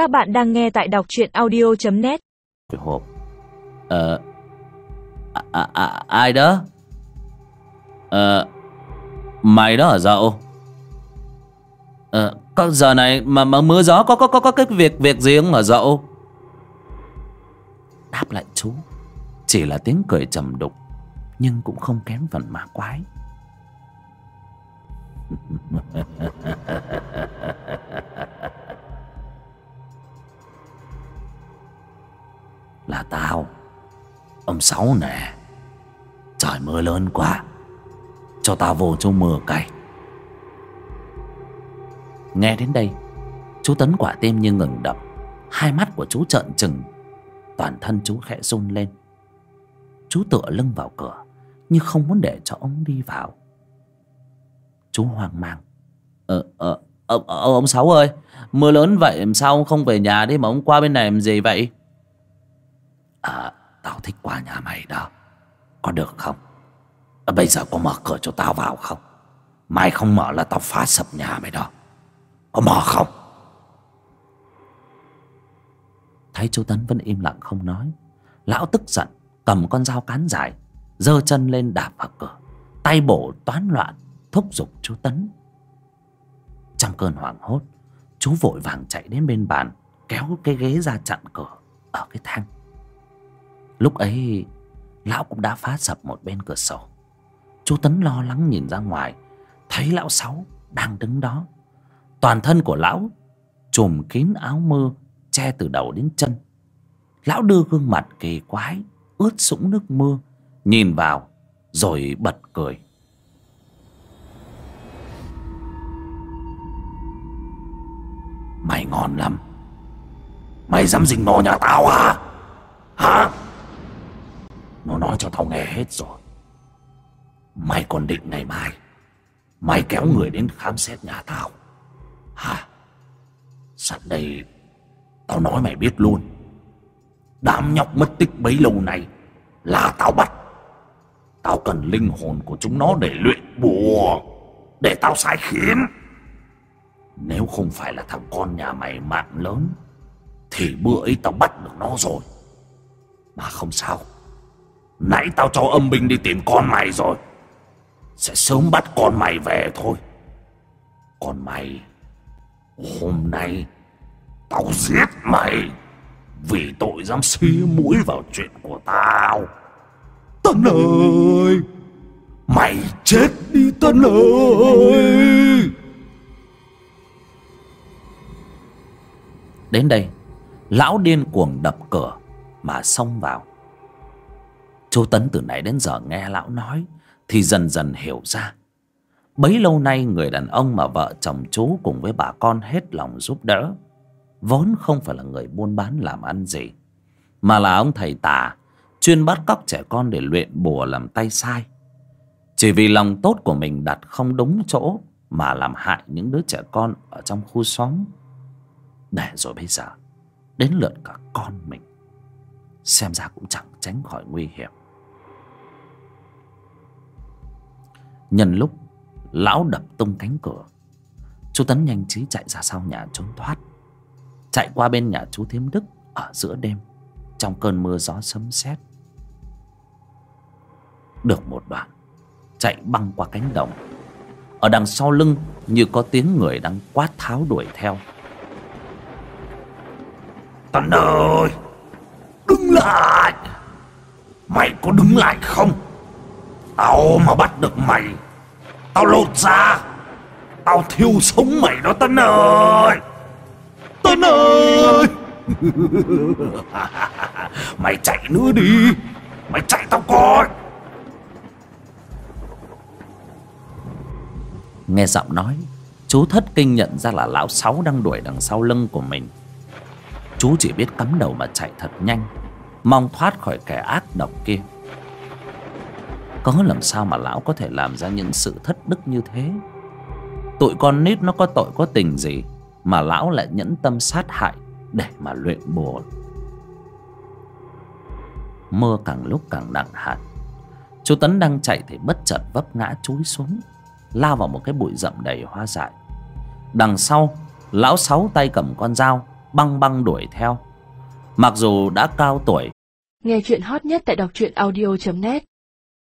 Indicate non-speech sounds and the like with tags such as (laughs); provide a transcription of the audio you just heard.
Các bạn đang nghe tại đọc truyện audio.net hộp. Ờ à, à, à, ai đó? Ờ mày đó hả dạ dậu ờ có giờ này mà mà mưa gió có có có có cái việc việc gì không hả dạ dậu đáp lại chú chỉ là tiếng cười trầm đục nhưng cũng không kém phần ma quái. (laughs) tao. Ông sáu nè trời mưa lớn quá cho tao vô chỗ mưa cay. Nghe đến đây chú tấn quả tim như ngừng đập hai mắt của chú trợn trừng toàn thân chú khẽ run lên. Chú tựa lưng vào cửa như không muốn để cho ông đi vào. Chú hoang mang. Ờ ờ ông, ông sáu ơi mưa lớn vậy sao không về nhà đi mà ông qua bên này làm gì vậy? À tao thích qua nhà mày đó. Có được không? À, Bây giờ có mở cửa cho tao vào không? Mai không mở là tao phá sập nhà mày đó. Có mở không? Thấy chú Tấn vẫn im lặng không nói Lão tức giận Cầm con dao cán dài giơ chân lên đạp vào cửa Tay bổ toán loạn Thúc giục chú Tấn. Trong cơn hoảng hốt Chú vội vàng chạy đến bên bàn Kéo cái ghế ra chặn cửa Ở cái thang. Lúc ấy, Lão cũng đã phá sập một bên cửa sổ. Chú Tấn lo lắng nhìn ra ngoài, Thấy lão Sáu đang đứng đó. Toàn thân của lão Trùm kín áo mưa Che từ đầu đến chân. Lão đưa gương mặt kỳ quái, Ướt sũng nước mưa, Nhìn vào, Rồi bật cười. Mày ngon lắm. Mày dám dình mò nhà tao à? Hả? Nó nói cho tao nghe hết rồi. Mày còn định ngày mai, Mày kéo người đến khám xét nhà tao. Hả? Sẵn đây, Tao nói mày biết luôn. Đám nhóc mất tích bấy lâu này Là tao bắt. Tao cần linh hồn của chúng nó để luyện bùa, Để tao sai khiến. Nếu không phải là thằng con nhà mày mạng lớn, Thì bữa ấy tao bắt được nó rồi. Mà không sao. Nãy tao cho âm binh đi tìm con mày rồi. Sẽ sớm bắt con mày về thôi. Còn mày, Hôm nay Tao giết mày Vì tội dám xí mũi vào chuyện của tao. Tân ơi, Mày chết đi Tân ơi. Đến đây, Lão điên cuồng đập cửa Mà xông vào. Chú Tấn từ nãy đến giờ nghe lão nói, Thì dần dần hiểu ra. Bấy lâu nay người đàn ông mà vợ chồng chú cùng với bà con hết lòng giúp đỡ, Vốn không phải là người buôn bán làm ăn gì, Mà là ông thầy tà, Chuyên bắt cóc trẻ con để luyện bùa làm tay sai. Chỉ vì lòng tốt của mình đặt không đúng chỗ Mà làm hại những đứa trẻ con ở trong khu xóm. Để rồi bây giờ, Đến lượt cả con mình. Xem ra cũng chẳng tránh khỏi nguy hiểm. Nhân lúc, Lão đập tung cánh cửa. Chú Tấn nhanh trí chạy ra sau nhà trốn thoát. Chạy qua bên nhà chú Thiếm Đức Ở giữa đêm, Trong cơn mưa gió sấm sét. Được một đoạn, Chạy băng qua cánh đồng. Ở đằng sau lưng, Như có tiếng người đang quát tháo đuổi theo. Tấn ơi! Đứng lại! Mày có đứng lại không? Tao mà bắt được mày, Tao lột ra Tao thiêu sống mày đó Tân ơi. Tân ơi. (laughs) Mày chạy nữa đi, Mày chạy tao coi. Nghe giọng nói, Chú thất kinh nhận ra là lão sáu đang đuổi đằng sau lưng của mình. Chú chỉ biết cắm đầu mà chạy thật nhanh, Mong thoát khỏi kẻ ác độc kia có làm sao mà lão có thể làm ra những sự thất đức như thế? Tụi con nít nó có tội có tình gì Mà lão lại nhẫn tâm sát hại Để mà luyện bùa? Mưa càng lúc càng nặng hạt. Chú Tấn đang chạy thì bất chợt vấp ngã chúi xuống, Lao vào một cái bụi rậm đầy hoa dại. Đằng sau, Lão sáu tay cầm con dao, băng băng đuổi theo. Mặc dù đã cao tuổi, Nghe chuyện hot nhất tại đọc truyện audio.net